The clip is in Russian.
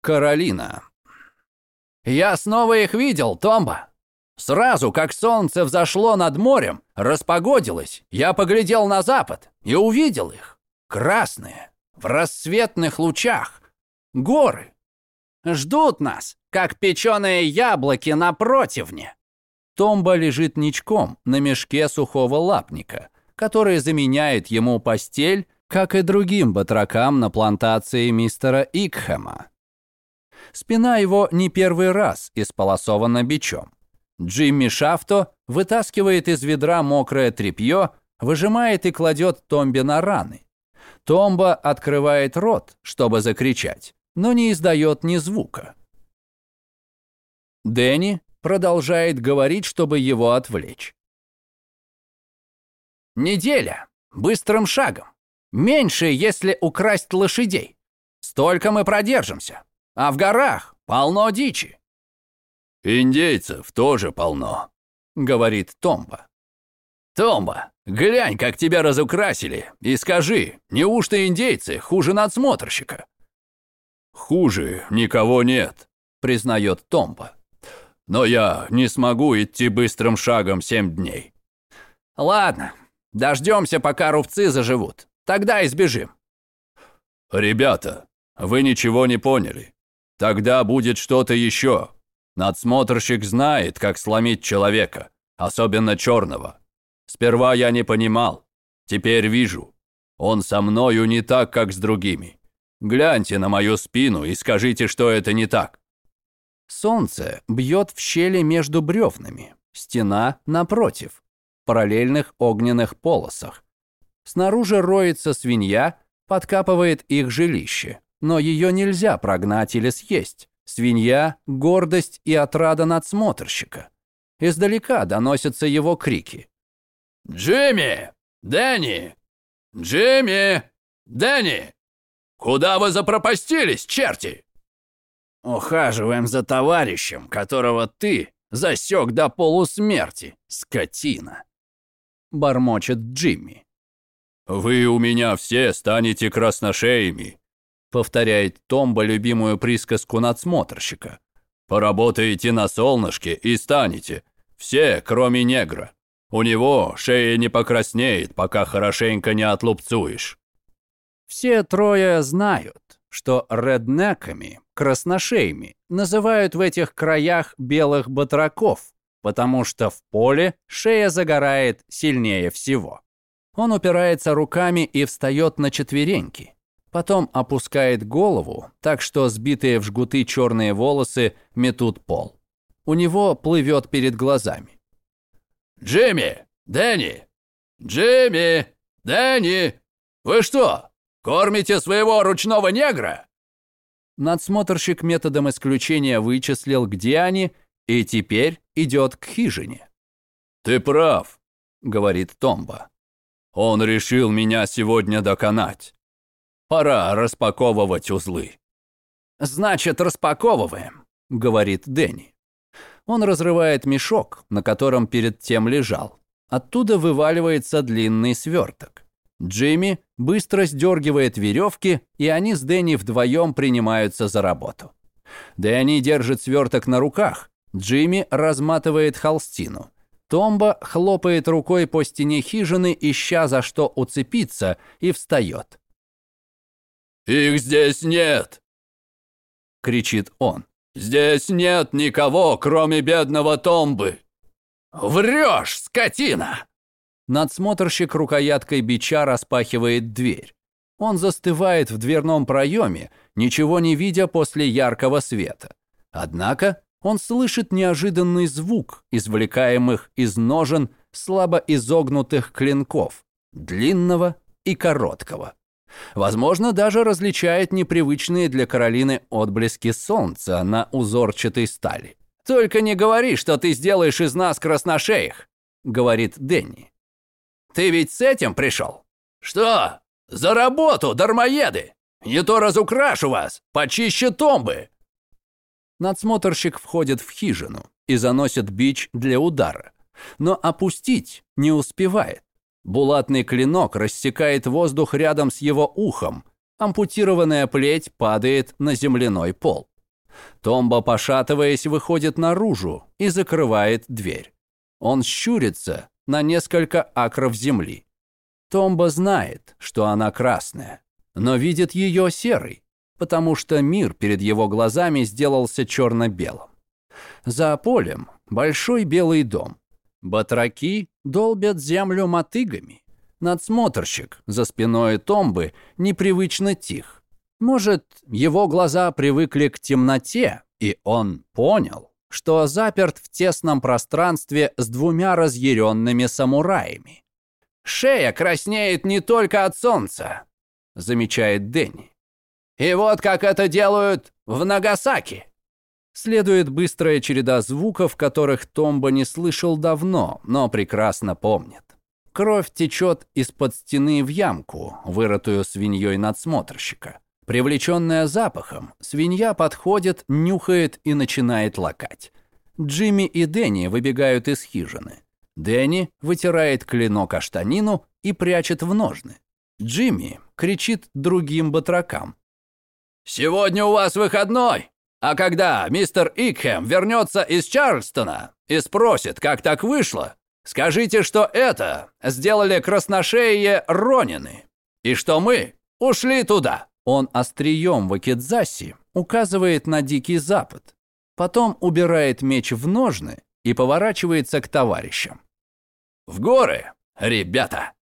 Каролина. «Я снова их видел, Томба. Сразу, как солнце взошло над морем, распогодилось, я поглядел на запад и увидел их. Красные, в рассветных лучах. Горы. Ждут нас, как печеные яблоки на противне». Томба лежит ничком на мешке сухого лапника, который заменяет ему постель, как и другим батракам на плантации мистера Икхэма. Спина его не первый раз исполосована бичом. Джимми Шафто вытаскивает из ведра мокрое тряпье, выжимает и кладет Томбе на раны. Томба открывает рот, чтобы закричать, но не издает ни звука. Дэнни продолжает говорить, чтобы его отвлечь. «Неделя. Быстрым шагом. Меньше, если украсть лошадей. Столько мы продержимся. А в горах полно дичи». «Индейцев тоже полно», — говорит Томба. «Томба, глянь, как тебя разукрасили, и скажи, неужто индейцы хуже надсмотрщика?» «Хуже никого нет», — признает Томба но я не смогу идти быстрым шагом семь дней». «Ладно, дождемся, пока рубцы заживут. Тогда избежим». «Ребята, вы ничего не поняли. Тогда будет что-то еще. Надсмотрщик знает, как сломить человека, особенно черного. Сперва я не понимал, теперь вижу. Он со мною не так, как с другими. Гляньте на мою спину и скажите, что это не так. Солнце бьет в щели между бревнами, стена напротив, в параллельных огненных полосах. Снаружи роется свинья, подкапывает их жилище, но ее нельзя прогнать или съесть. Свинья – гордость и отрада надсмотрщика. Издалека доносятся его крики. «Джимми! Дэнни! Джимми! Дэнни! Куда вы запропастились, черти?» Ухаживаем за товарищем, которого ты засек до полусмерти, скотина. Бормочет Джимми. Вы у меня все станете красношеями, повторяет Томба любимую присказку надсмотрщика. Поработаете на солнышке и станете. Все, кроме негра. У него шея не покраснеет, пока хорошенько не отлупцуешь. Все трое знают, что реднеками, красношеями, называют в этих краях белых батраков, потому что в поле шея загорает сильнее всего. Он упирается руками и встает на четвереньки. Потом опускает голову, так что сбитые в жгуты черные волосы метут пол. У него плывет перед глазами. «Джимми! Дэнни! Джимми! Дэнни! Вы что, Кормите своего ручного негра?» Надсмотрщик методом исключения вычислил, где они, и теперь идет к хижине. «Ты прав», — говорит Томба. «Он решил меня сегодня доконать. Пора распаковывать узлы». «Значит, распаковываем», — говорит Дэнни. Он разрывает мешок, на котором перед тем лежал. Оттуда вываливается длинный сверток. Джимми быстро сдергивает веревки, и они с Дэнни вдвоем принимаются за работу. Дэнни держит сверток на руках, Джимми разматывает холстину. Томба хлопает рукой по стене хижины, ища за что уцепиться, и встает. «Их здесь нет!» — кричит он. «Здесь нет никого, кроме бедного Томбы!» «Врешь, скотина!» Надсмотрщик рукояткой бича распахивает дверь. Он застывает в дверном проеме, ничего не видя после яркого света. Однако он слышит неожиданный звук, извлекаемых из ножен слабо изогнутых клинков, длинного и короткого. Возможно, даже различает непривычные для Каролины отблески солнца на узорчатой стали. «Только не говори, что ты сделаешь из нас красношеих», — говорит Дэнни. Ты ведь с этим пришел? Что? За работу, дармоеды! Не то разукрашу вас, почище томбы!» Надсмотрщик входит в хижину и заносит бич для удара. Но опустить не успевает. Булатный клинок рассекает воздух рядом с его ухом. Ампутированная плеть падает на земляной пол. Томба, пошатываясь, выходит наружу и закрывает дверь. Он щурится на несколько акров земли. Томба знает, что она красная, но видит ее серой, потому что мир перед его глазами сделался черно-белым. За полем большой белый дом. Батраки долбят землю мотыгами. Надсмотрщик за спиной Томбы непривычно тих. Может, его глаза привыкли к темноте, и он понял, что заперт в тесном пространстве с двумя разъяренными самураями. «Шея краснеет не только от солнца», — замечает Дэнни. «И вот как это делают в Нагасаки». Следует быстрая череда звуков, которых Томба не слышал давно, но прекрасно помнит. Кровь течет из-под стены в ямку, вырытую свиньей надсмотрщика. Привлеченная запахом, свинья подходит, нюхает и начинает лакать. Джимми и Дэнни выбегают из хижины. Дэнни вытирает клинок о штанину и прячет в ножны. Джимми кричит другим батракам. «Сегодня у вас выходной, а когда мистер Икхэм вернется из Чарльстона и спросит, как так вышло, скажите, что это сделали красношеие Ронины, и что мы ушли туда». Он острием в Акидзаси указывает на Дикий Запад, потом убирает меч в ножны и поворачивается к товарищам. «В горы, ребята!»